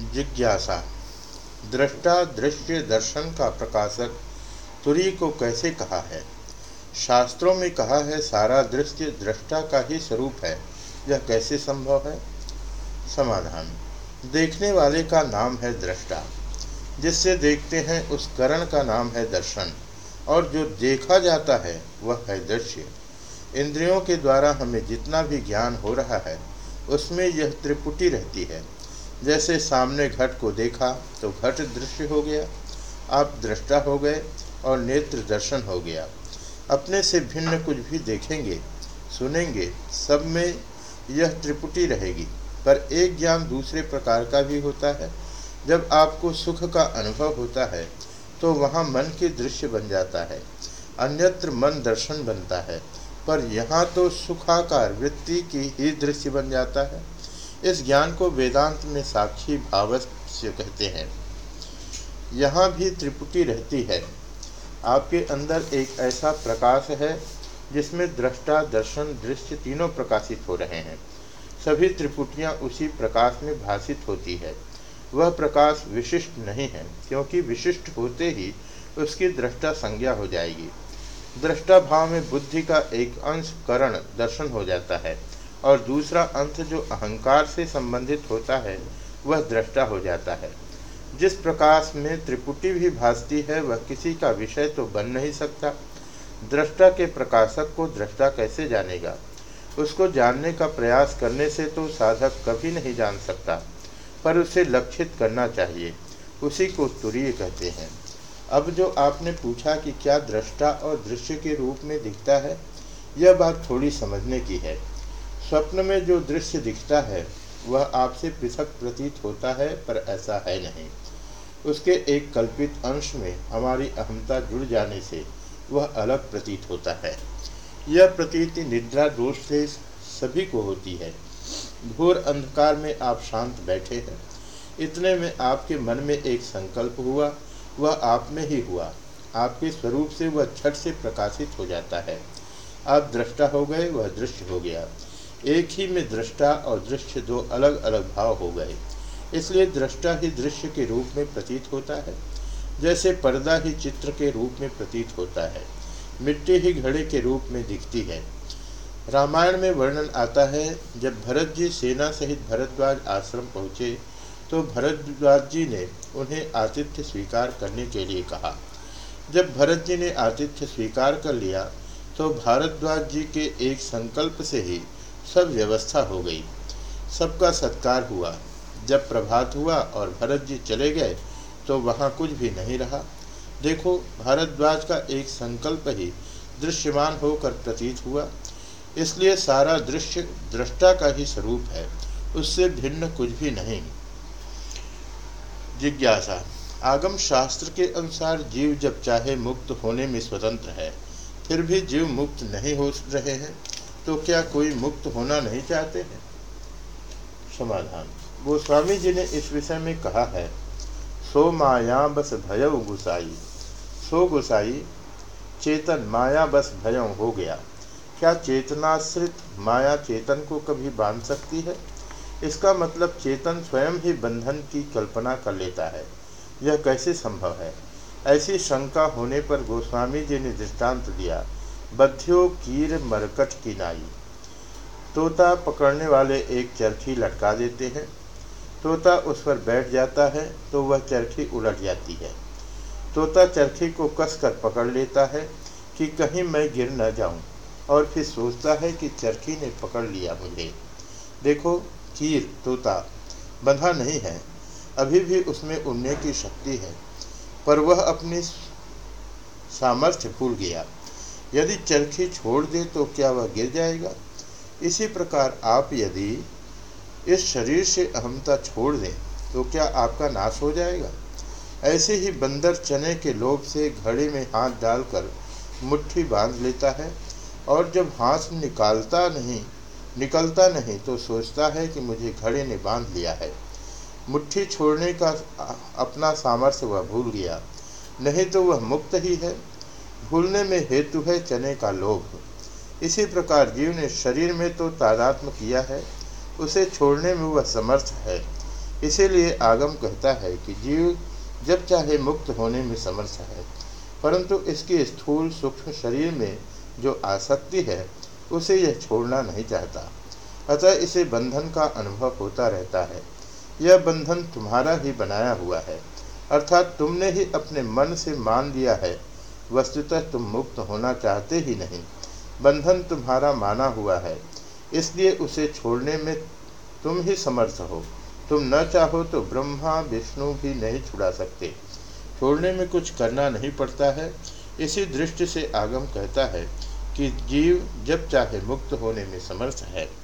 जिज्ञासा। दृष्टा दृश्य दर्शन का प्रकाशक तुरी को कैसे कहा है? शास्त्रों में कहा है, सारा दृश्य दृष्टा का ही स्वरूप है। यह कैसे संभव है? समाधान। देखने वाले का नाम है दृष्टा। जिससे देखते हैं, उस करण का नाम है दर्शन। और जो देखा जाता है, वह है दृश्य। इंद्रियों के द्वारा हमें जितना भी ज्ञान हो रहा है, उसमें यह त्रिपुटी रहती है। जैसे सामने घट को देखा तो घट दृश्य हो गया। आप दृष्टा हो गए और नेत्र दर्शन हो गया। अपने से भिन्न कुछ भी देखेंगे, सुनेंगे, सब में यह त्रिपुटी रहेगी। पर एक ज्ञान दूसरे प्रकार का भी होता है। जब आपको सुख का अनुभव होता है तो वहाँ मन के दृश्य बन जाता है। अन्यत्र मन दर्शन बनता है। पर यहाँ तो सुखाकार वृत्ति की ही दृश्य बन जाता है। इस ज्ञान को वेदांत में साक्षी भावस्य कहते हैं। यहाँ भी त्रिपुटी रहती है। आपके अंदर एक ऐसा प्रकाश है, जिसमें दृष्टा, दर्शन, दृश्य तीनों प्रकाशित हो रहे हैं। सभी त्रिपुटियाँ उसी प्रकाश में भाषित होती है। वह प्रकाश विशिष्ट नहीं है, क्योंकि विशिष्ट होते ही उसकी दृष्टा संज्ञा हो जाएगी। दृष्टा भाव में बुद्धि का एक अंश करण दर्शन हो जाता है। और दूसरा अंश जो अहंकार से संबंधित होता है, वह दृष्टा हो जाता है। जिस प्रकाश में त्रिपुटी भी भासती है, वह किसी का विषय तो बन नहीं सकता। दृष्टा के प्रकाशक को दृष्टा कैसे जानेगा? उसको जानने का प्रयास करने से तो साधक कभी नहीं जान सकता, पर उसे लक्षित करना चाहिए। उसी को तुरीय कहते हैं। अब जो आपने पूछा कि क्या दृष्टा और दृश्य के रूप में दिखता है, यह बात थोड़ी समझने की है। स्वप्न में जो दृश्य दिखता है, वह आपसे पृथक प्रतीत होता है, पर ऐसा है नहीं। उसके एक कल्पित अंश में हमारी अहमता जुड़ जाने से वह अलग प्रतीत होता है। यह प्रतीति निद्रा दोष से सभी को होती है। घोर अंधकार में आप शांत बैठे हैं। इतने में आपके मन में एक संकल्प हुआ, वह आप में ही हुआ। आपके स्वरूप से वह छठ से प्रकाशित हो जाता है। आप दृष्टा हो गए, वह दृश्य हो गया। एक ही में दृष्टा और दृश्य दो अलग अलग भाव हो गए। इसलिए दृष्टा ही दृश्य के रूप में प्रतीत होता है, जैसे पर्दा ही चित्र के रूप में प्रतीत होता है, मिट्टी ही घड़े के रूप में दिखती है। रामायण में वर्णन आता है, जब भरत जी सेना सहित भरद्वाज आश्रम पहुँचे तो भरद्वाज जी ने उन्हें आतिथ्य स्वीकार करने के लिए कहा। जब भरत जी ने आतिथ्य स्वीकार कर लिया तो भारद्वाज जी के एक संकल्प से ही सब व्यवस्था हो गई। सबका सत्कार हुआ। जब प्रभात हुआ और भरत जी चले गए तो वहाँ कुछ भी नहीं रहा। देखो, भारद्वाज का एक संकल्प ही दृश्यमान होकर प्रतीत हुआ। इसलिए सारा दृश्य दृष्टा का ही स्वरूप है। उससे भिन्न कुछ भी नहीं। जिज्ञासा, आगम शास्त्र के अनुसार जीव जब चाहे मुक्त होने में स्वतंत्र है, फिर भी जीव मुक्त नहीं हो रहे हैं। तो क्या कोई मुक्त होना नहीं चाहते हैं? समाधान। गोस्वामी जी ने इस विषय में कहा है, सो माया बस भय गुसाई। सो गुसाई, चेतन माया बस भय हो गया। क्या चेतनाश्रित माया चेतन को कभी बाँध सकती है? इसका मतलब चेतन स्वयं ही बंधन की कल्पना कर लेता है। यह कैसे संभव है? ऐसी शंका होने पर गोस्वामी जी ने दृष्टांत दिया। बद्धियों कीर मरकट की नाई। तोता पकड़ने वाले एक चरखी लटका देते हैं। तोता उस पर बैठ जाता है तो वह चरखी उलट जाती है। तोता चरखी को कसकर पकड़ लेता है कि कहीं मैं गिर न जाऊँ, और फिर सोचता है कि चरखी ने पकड़ लिया मुझे। देखो, कीर, तोता, बंधा नहीं है। अभी भी उसमें उड़ने की शक्ति है, पर वह अपनी सामर्थ्य भूल गया। यदि चरखी छोड़ दे तो क्या वह गिर जाएगा? इसी प्रकार आप यदि इस शरीर से अहमता छोड़ दें तो क्या आपका नाश हो जाएगा? ऐसे ही बंदर चने के लोभ से घड़े में हाथ डालकर मुट्ठी बाँध लेता है, और जब हाथ निकालता नहीं, निकलता नहीं तो सोचता है कि मुझे घड़े ने बाँध लिया है। मुट्ठी छोड़ने का अपना सामर्थ्य वह भूल गया, नहीं तो वह मुक्त ही है। भूलने में हेतु है चने का लोभ। इसी प्रकार जीव ने शरीर में तो तादात्म किया है, उसे छोड़ने में वह समर्थ है। इसीलिए आगम कहता है कि जीव जब चाहे मुक्त होने में समर्थ है, परंतु इसकी स्थूल सूक्ष्म शरीर में जो आसक्ति है, उसे यह छोड़ना नहीं चाहता। अतः इसे बंधन का अनुभव होता रहता है। यह बंधन तुम्हारा ही बनाया हुआ है, अर्थात तुमने ही अपने मन से मान लिया है। वस्तुतः तुम मुक्त होना चाहते ही नहीं। बंधन तुम्हारा माना हुआ है। इसलिए उसे छोड़ने में तुम ही समर्थ हो। तुम न चाहो तो ब्रह्मा, विष्णु भी नहीं छुड़ा सकते। छोड़ने में कुछ करना नहीं पड़ता है। इसी दृष्टि से आगम कहता है कि जीव जब चाहे मुक्त होने में समर्थ है।